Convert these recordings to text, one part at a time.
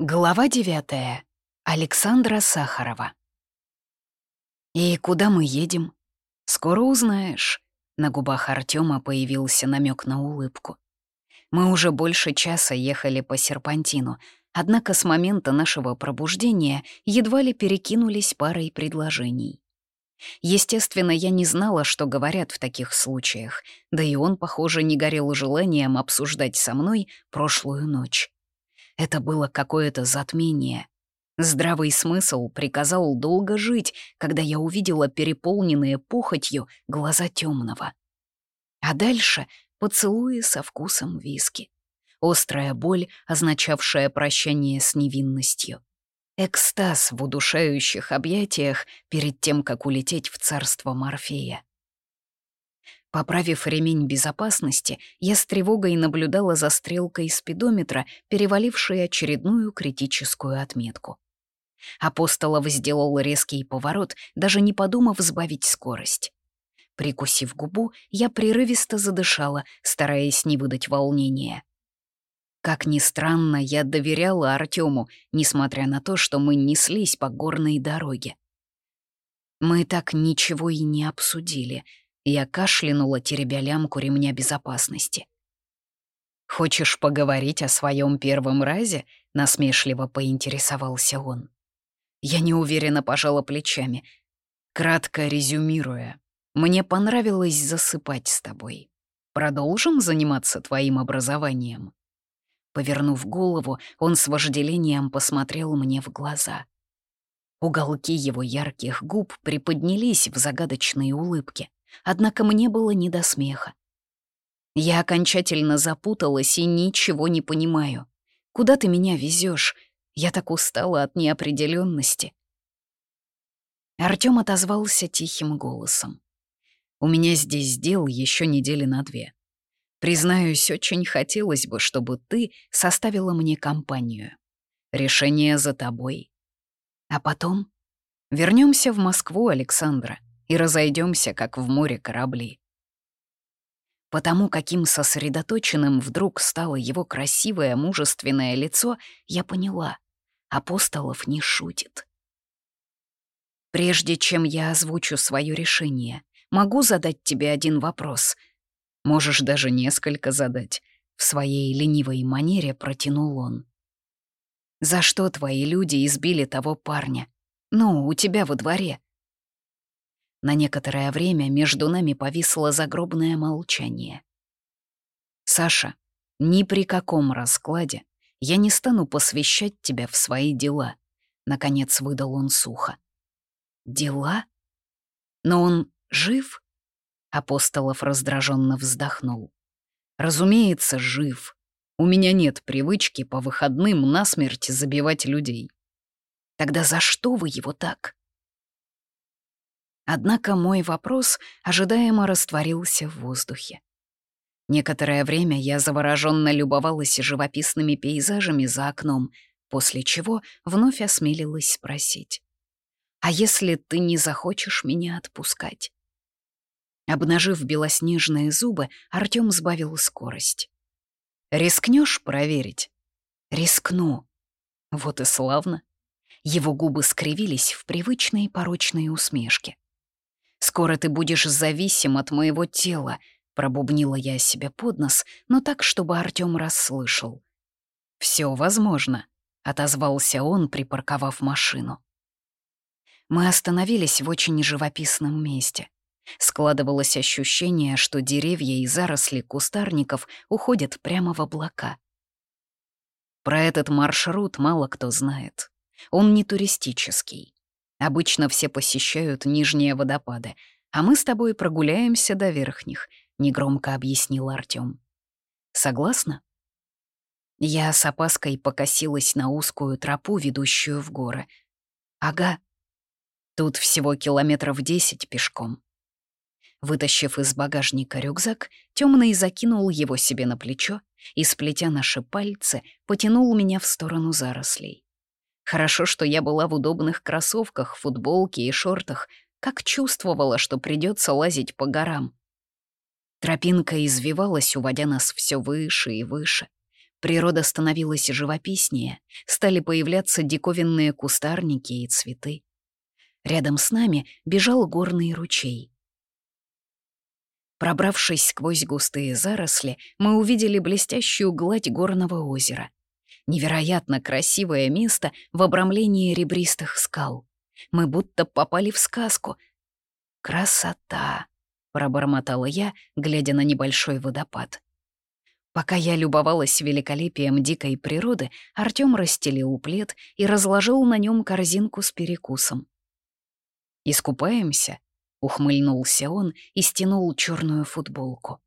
Глава девятая. Александра Сахарова. «И куда мы едем?» «Скоро узнаешь». На губах Артема появился намек на улыбку. Мы уже больше часа ехали по серпантину, однако с момента нашего пробуждения едва ли перекинулись парой предложений. Естественно, я не знала, что говорят в таких случаях, да и он, похоже, не горел желанием обсуждать со мной прошлую ночь. Это было какое-то затмение. Здравый смысл приказал долго жить, когда я увидела переполненные похотью глаза темного. А дальше поцелуи со вкусом виски. Острая боль, означавшая прощание с невинностью. Экстаз в удушающих объятиях перед тем, как улететь в царство Морфея. Поправив ремень безопасности, я с тревогой наблюдала за стрелкой спидометра, перевалившей очередную критическую отметку. Апостолов сделал резкий поворот, даже не подумав сбавить скорость. Прикусив губу, я прерывисто задышала, стараясь не выдать волнения. Как ни странно, я доверяла Артему, несмотря на то, что мы неслись по горной дороге. Мы так ничего и не обсудили — я кашлянула, теребя лямку ремня безопасности. «Хочешь поговорить о своем первом разе?» — насмешливо поинтересовался он. Я неуверенно пожала плечами. Кратко резюмируя, мне понравилось засыпать с тобой. Продолжим заниматься твоим образованием?» Повернув голову, он с вожделением посмотрел мне в глаза. Уголки его ярких губ приподнялись в загадочной улыбке. Однако мне было не до смеха. Я окончательно запуталась и ничего не понимаю. Куда ты меня везешь? Я так устала от неопределенности. Артём отозвался тихим голосом. «У меня здесь дел еще недели на две. Признаюсь, очень хотелось бы, чтобы ты составила мне компанию. Решение за тобой. А потом вернемся в Москву, Александра и разойдемся, как в море корабли. Потому каким сосредоточенным вдруг стало его красивое, мужественное лицо, я поняла — Апостолов не шутит. Прежде чем я озвучу свое решение, могу задать тебе один вопрос. Можешь даже несколько задать. В своей ленивой манере протянул он. «За что твои люди избили того парня? Ну, у тебя во дворе. На некоторое время между нами повисло загробное молчание. «Саша, ни при каком раскладе я не стану посвящать тебя в свои дела», — наконец выдал он сухо. «Дела? Но он жив?» Апостолов раздраженно вздохнул. «Разумеется, жив. У меня нет привычки по выходным насмерть забивать людей. Тогда за что вы его так?» Однако мой вопрос ожидаемо растворился в воздухе. Некоторое время я завороженно любовалась живописными пейзажами за окном, после чего вновь осмелилась спросить. «А если ты не захочешь меня отпускать?» Обнажив белоснежные зубы, Артём сбавил скорость. «Рискнешь проверить?» «Рискну». Вот и славно. Его губы скривились в привычной порочной усмешке. «Скоро ты будешь зависим от моего тела», — пробубнила я себе под нос, но так, чтобы Артём расслышал. «Всё возможно», — отозвался он, припарковав машину. Мы остановились в очень живописном месте. Складывалось ощущение, что деревья и заросли кустарников уходят прямо в облака. Про этот маршрут мало кто знает. Он не туристический. Обычно все посещают нижние водопады, а мы с тобой прогуляемся до верхних», — негромко объяснил Артём. «Согласна?» Я с опаской покосилась на узкую тропу, ведущую в горы. «Ага. Тут всего километров десять пешком». Вытащив из багажника рюкзак, темный закинул его себе на плечо и, сплетя наши пальцы, потянул меня в сторону зарослей. Хорошо, что я была в удобных кроссовках, футболке и шортах, как чувствовала, что придется лазить по горам. Тропинка извивалась, уводя нас все выше и выше. Природа становилась живописнее, стали появляться диковинные кустарники и цветы. Рядом с нами бежал горный ручей. Пробравшись сквозь густые заросли, мы увидели блестящую гладь горного озера. Невероятно красивое место в обрамлении ребристых скал. Мы будто попали в сказку. «Красота!» — пробормотала я, глядя на небольшой водопад. Пока я любовалась великолепием дикой природы, Артём расстелил плед и разложил на нем корзинку с перекусом. «Искупаемся?» — ухмыльнулся он и стянул черную футболку.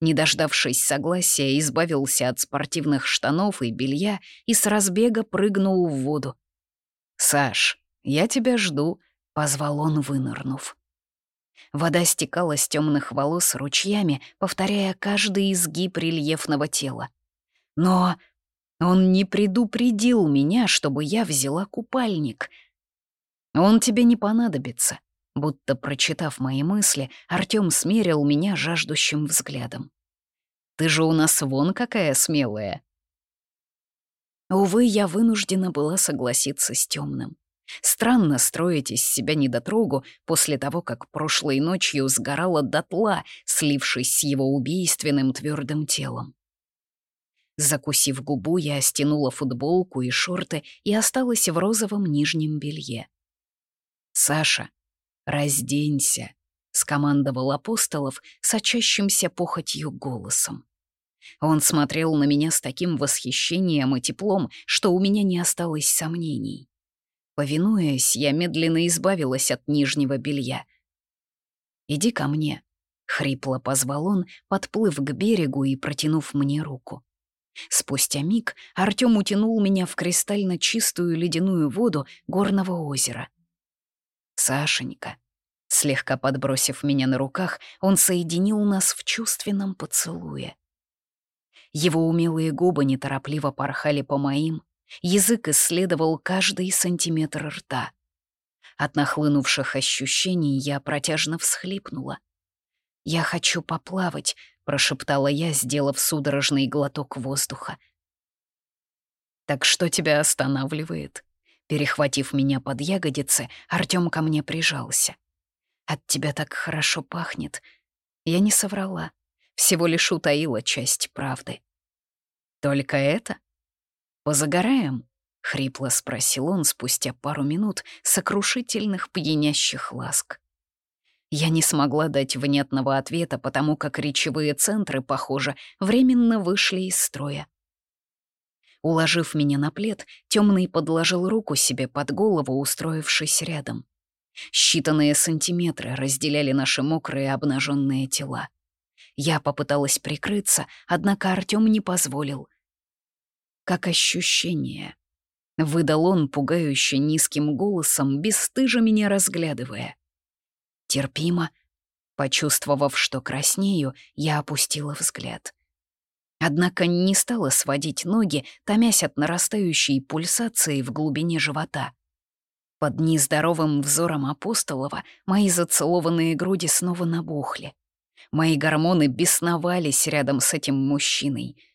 Не дождавшись согласия, избавился от спортивных штанов и белья и с разбега прыгнул в воду. «Саш, я тебя жду», — позвал он, вынырнув. Вода стекала с темных волос ручьями, повторяя каждый изгиб рельефного тела. Но он не предупредил меня, чтобы я взяла купальник. Он тебе не понадобится. Будто прочитав мои мысли, Артём смерил меня жаждущим взглядом. «Ты же у нас вон какая смелая!» Увы, я вынуждена была согласиться с темным. Странно строить из себя недотрогу после того, как прошлой ночью сгорала дотла, слившись с его убийственным твердым телом. Закусив губу, я стянула футболку и шорты и осталась в розовом нижнем белье. «Саша, разденься», — скомандовал Апостолов сочащимся похотью голосом. Он смотрел на меня с таким восхищением и теплом, что у меня не осталось сомнений. Повинуясь, я медленно избавилась от нижнего белья. «Иди ко мне», — хрипло позвал он, подплыв к берегу и протянув мне руку. Спустя миг Артём утянул меня в кристально чистую ледяную воду горного озера. «Сашенька», слегка подбросив меня на руках, он соединил нас в чувственном поцелуе. Его умелые губы неторопливо порхали по моим, Язык исследовал каждый сантиметр рта. От нахлынувших ощущений я протяжно всхлипнула. «Я хочу поплавать», — прошептала я, сделав судорожный глоток воздуха. «Так что тебя останавливает?» Перехватив меня под ягодицы, Артём ко мне прижался. «От тебя так хорошо пахнет». Я не соврала, всего лишь утаила часть правды. «Только это?» «Позагораем?» — хрипло спросил он спустя пару минут сокрушительных пьянящих ласк. Я не смогла дать внятного ответа, потому как речевые центры, похоже, временно вышли из строя. Уложив меня на плед, темный подложил руку себе под голову, устроившись рядом. Считанные сантиметры разделяли наши мокрые обнаженные тела. Я попыталась прикрыться, однако Артём не позволил как ощущение. Выдал он пугающе низким голосом, бесстыжо меня разглядывая. Терпимо. Почувствовав, что краснею, я опустила взгляд. Однако не стала сводить ноги, томясь от нарастающей пульсации в глубине живота. Под нездоровым взором Апостолова мои зацелованные груди снова набухли. Мои гормоны бесновались рядом с этим мужчиной —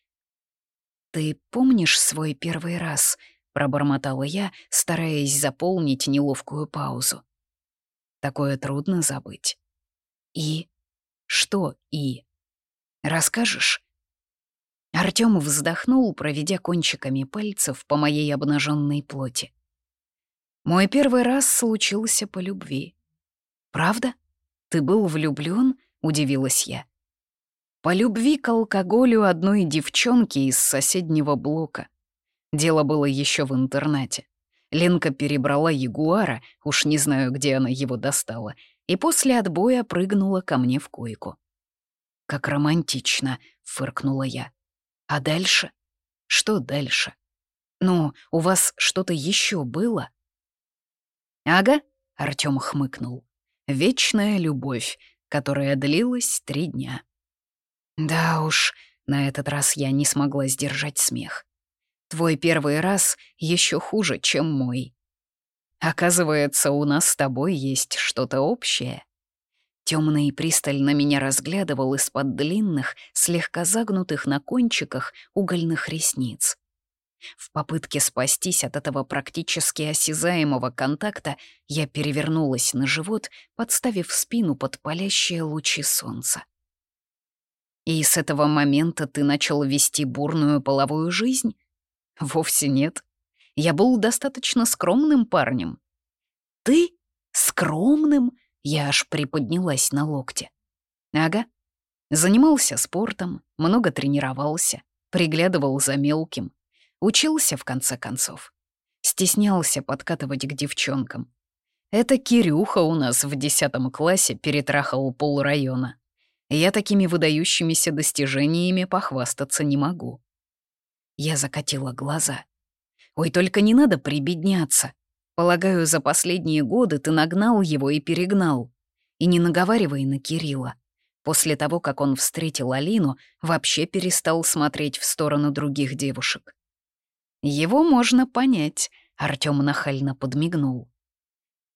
«Ты помнишь свой первый раз?» — пробормотала я, стараясь заполнить неловкую паузу. «Такое трудно забыть». «И? Что «и»? Расскажешь?» Артём вздохнул, проведя кончиками пальцев по моей обнаженной плоти. «Мой первый раз случился по любви». «Правда? Ты был влюблён?» — удивилась я. По любви к алкоголю одной девчонки из соседнего блока. Дело было еще в интернате. Ленка перебрала ягуара, уж не знаю, где она его достала, и после отбоя прыгнула ко мне в койку. «Как романтично», — фыркнула я. «А дальше? Что дальше? Ну, у вас что-то еще было?» «Ага», — Артём хмыкнул. «Вечная любовь, которая длилась три дня». Да уж, на этот раз я не смогла сдержать смех. Твой первый раз еще хуже, чем мой. Оказывается, у нас с тобой есть что-то общее. Темный пристально меня разглядывал из-под длинных, слегка загнутых на кончиках угольных ресниц. В попытке спастись от этого практически осязаемого контакта я перевернулась на живот, подставив спину под палящие лучи солнца. «И с этого момента ты начал вести бурную половую жизнь?» «Вовсе нет. Я был достаточно скромным парнем». «Ты? Скромным?» Я аж приподнялась на локте. «Ага. Занимался спортом, много тренировался, приглядывал за мелким, Учился, в конце концов. Стеснялся подкатывать к девчонкам. Это Кирюха у нас в десятом классе перетрахал пол района. Я такими выдающимися достижениями похвастаться не могу. Я закатила глаза. «Ой, только не надо прибедняться. Полагаю, за последние годы ты нагнал его и перегнал. И не наговаривай на Кирилла. После того, как он встретил Алину, вообще перестал смотреть в сторону других девушек. Его можно понять, Артём нахально подмигнул.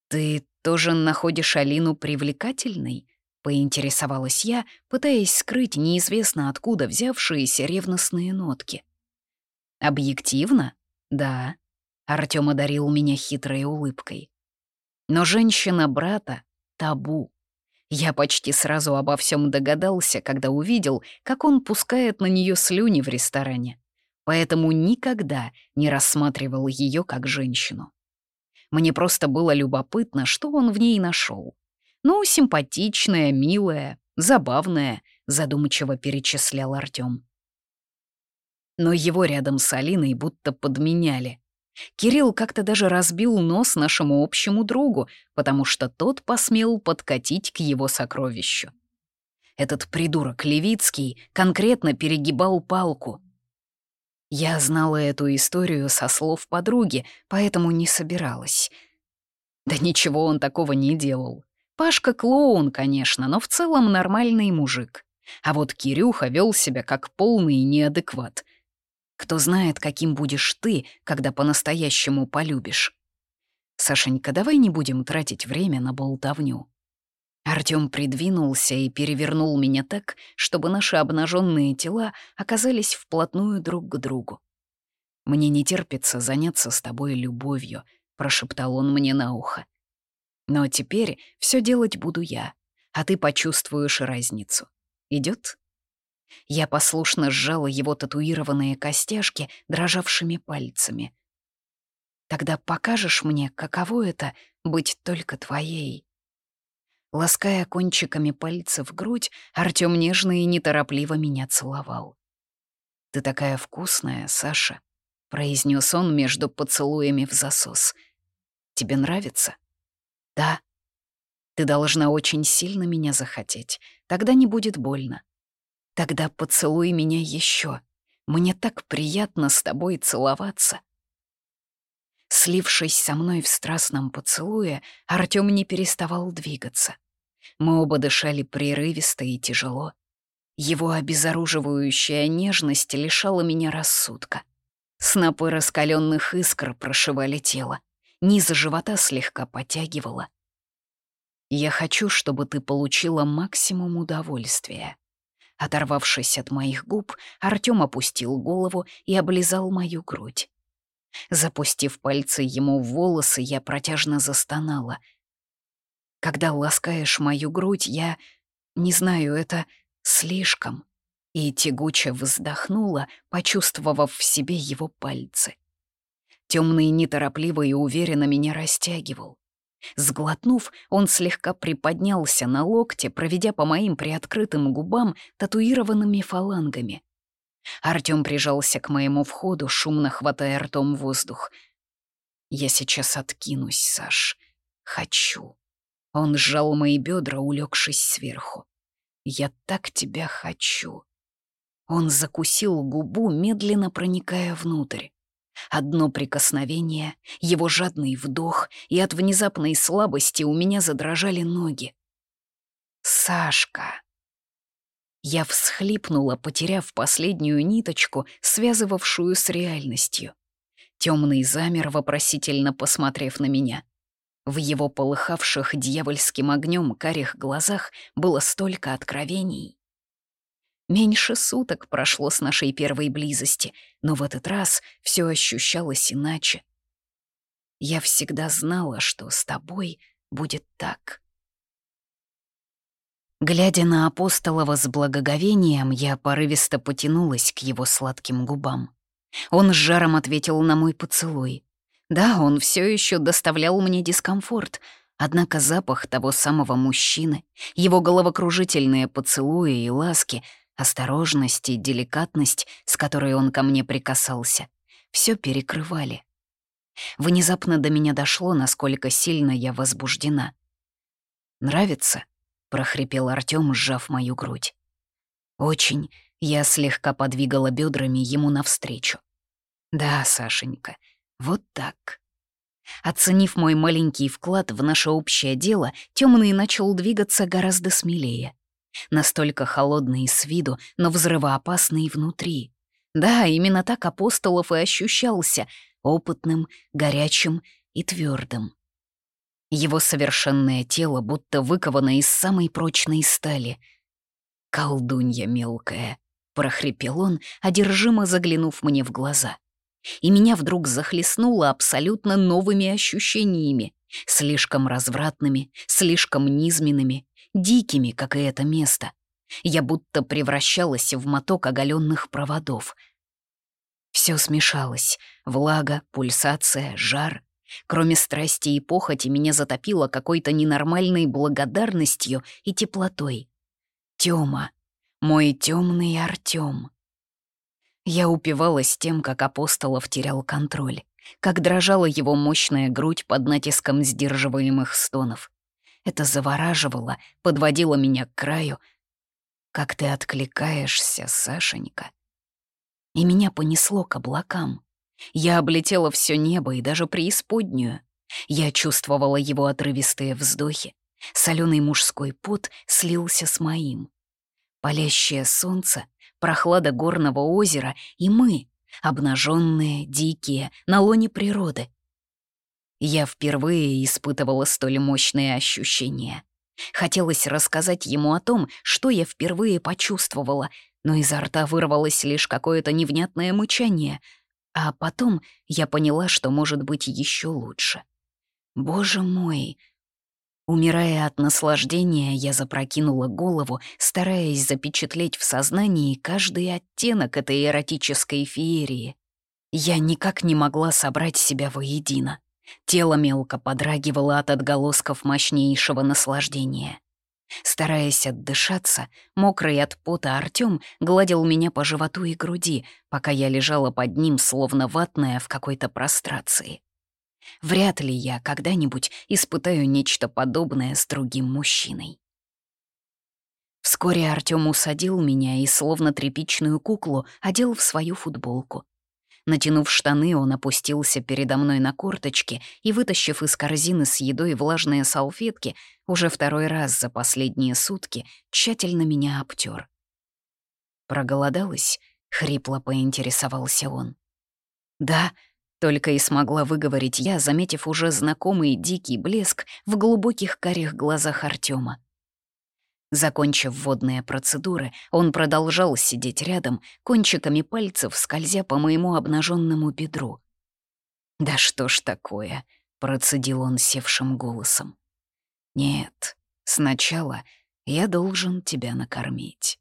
Ты тоже находишь Алину привлекательной? Поинтересовалась я, пытаясь скрыть неизвестно откуда взявшиеся ревностные нотки. Объективно? Да. Артём одарил меня хитрой улыбкой. Но женщина брата — табу. Я почти сразу обо всем догадался, когда увидел, как он пускает на нее слюни в ресторане поэтому никогда не рассматривал ее как женщину. Мне просто было любопытно, что он в ней нашел. Ну, симпатичная, милая, забавная, задумчиво перечислял Артем. Но его рядом с Алиной будто подменяли. Кирилл как-то даже разбил нос нашему общему другу, потому что тот посмел подкатить к его сокровищу. Этот придурок Левицкий конкретно перегибал палку, я знала эту историю со слов подруги, поэтому не собиралась. Да ничего он такого не делал. Пашка клоун, конечно, но в целом нормальный мужик. А вот Кирюха вел себя как полный неадекват. Кто знает, каким будешь ты, когда по-настоящему полюбишь. Сашенька, давай не будем тратить время на болтовню. Артём придвинулся и перевернул меня так, чтобы наши обнаженные тела оказались вплотную друг к другу. «Мне не терпится заняться с тобой любовью», — прошептал он мне на ухо. «Но теперь все делать буду я, а ты почувствуешь разницу. Идет? Я послушно сжала его татуированные костяшки дрожавшими пальцами. «Тогда покажешь мне, каково это — быть только твоей?» Лаская кончиками пальцев грудь, Артём нежно и неторопливо меня целовал. «Ты такая вкусная, Саша», — произнес он между поцелуями в засос. «Тебе нравится?» «Да». «Ты должна очень сильно меня захотеть, тогда не будет больно. Тогда поцелуй меня еще. Мне так приятно с тобой целоваться». Слившись со мной в страстном поцелуе, Артём не переставал двигаться. Мы оба дышали прерывисто и тяжело. Его обезоруживающая нежность лишала меня рассудка. Снопы раскаленных искр прошивали тело. Низ живота слегка потягивало. «Я хочу, чтобы ты получила максимум удовольствия». Оторвавшись от моих губ, Артём опустил голову и облизал мою грудь. Запустив пальцы ему в волосы, я протяжно застонала — когда ласкаешь мою грудь, я... Не знаю, это слишком. И тягуче вздохнула, почувствовав в себе его пальцы. Темный неторопливо и уверенно меня растягивал. Сглотнув, он слегка приподнялся на локте, проведя по моим приоткрытым губам татуированными фалангами. Артём прижался к моему входу, шумно хватая ртом воздух. «Я сейчас откинусь, Саш. Хочу». Он сжал мои бедра, улегшись сверху. «Я так тебя хочу». Он закусил губу, медленно проникая внутрь. Одно прикосновение, его жадный вдох, и от внезапной слабости у меня задрожали ноги. «Сашка!» Я всхлипнула, потеряв последнюю ниточку, связывавшую с реальностью. Темный замер, вопросительно посмотрев на меня. В его полыхавших дьявольским огнем карих глазах было столько откровений. Меньше суток прошло с нашей первой близости, но в этот раз все ощущалось иначе. Я всегда знала, что с тобой будет так. Глядя на Апостолова с благоговением, я порывисто потянулась к его сладким губам. Он с жаром ответил на мой поцелуй. Да, он все еще доставлял мне дискомфорт, однако запах того самого мужчины, его головокружительные поцелуи и ласки, осторожность и деликатность, с которой он ко мне прикасался, все перекрывали. Внезапно до меня дошло, насколько сильно я возбуждена. «Нравится?» — прохрипел Артём, сжав мою грудь. «Очень». Я слегка подвигала бедрами ему навстречу. «Да, Сашенька, вот так». Оценив мой маленький вклад в наше общее дело, темный начал двигаться гораздо смелее. Настолько холодный с виду, но взрывоопасный внутри. Да, именно так Апостолов и ощущался — опытным, горячим и твердым. Его совершенное тело будто выковано из самой прочной стали. «Колдунья мелкая», — прохрипел он, одержимо заглянув мне в глаза и меня вдруг захлестнуло абсолютно новыми ощущениями, слишком развратными, слишком низменными, дикими, как и это место. Я будто превращалась в моток оголенных проводов. Все смешалось — влага, пульсация, жар. Кроме страсти и похоти меня затопило какой-то ненормальной благодарностью и теплотой. Тёма, мой темный Артём. Я упивалась тем, как Апостолов терял контроль, как дрожала его мощная грудь под натиском сдерживаемых стонов. Это завораживало, подводило меня к краю. Как ты откликаешься, Сашенька. И меня понесло к облакам. Я облетела все небо и даже преисподнюю. Я чувствовала его отрывистые вздохи. Соленый мужской пот слился с моим. Палящее солнце прохлада горного озера и мы, обнаженные, дикие, на лоне природы. Я впервые испытывала столь мощные ощущения. Хотелось рассказать ему о том, что я впервые почувствовала, но изо рта вырвалось лишь какое-то невнятное мычание, а потом я поняла, что может быть еще лучше. Боже мой, Умирая от наслаждения, я запрокинула голову, стараясь запечатлеть в сознании каждый оттенок этой эротической феерии. Я никак не могла собрать себя воедино. Тело мелко подрагивало от отголосков мощнейшего наслаждения. Стараясь отдышаться, мокрый от пота Артём гладил меня по животу и груди, пока я лежала под ним, словно ватная в какой-то прострации. Вряд ли я когда-нибудь испытаю нечто подобное с другим мужчиной. Вскоре Артём усадил меня и, словно тряпичную куклу, одел в свою футболку. Натянув штаны, он опустился передо мной на корточки и, вытащив из корзины с едой влажные салфетки, уже второй раз за последние сутки тщательно меня обтер. «Проголодалась?» — хрипло поинтересовался он. «Да», только и смогла выговорить я, заметив уже знакомый дикий блеск в глубоких карих глазах Артема. Закончив водные процедуры, он продолжал сидеть рядом, кончиками пальцев скользя по моему обнаженному бедру. «Да что ж такое?» — процедил он севшим голосом. «Нет, сначала я должен тебя накормить».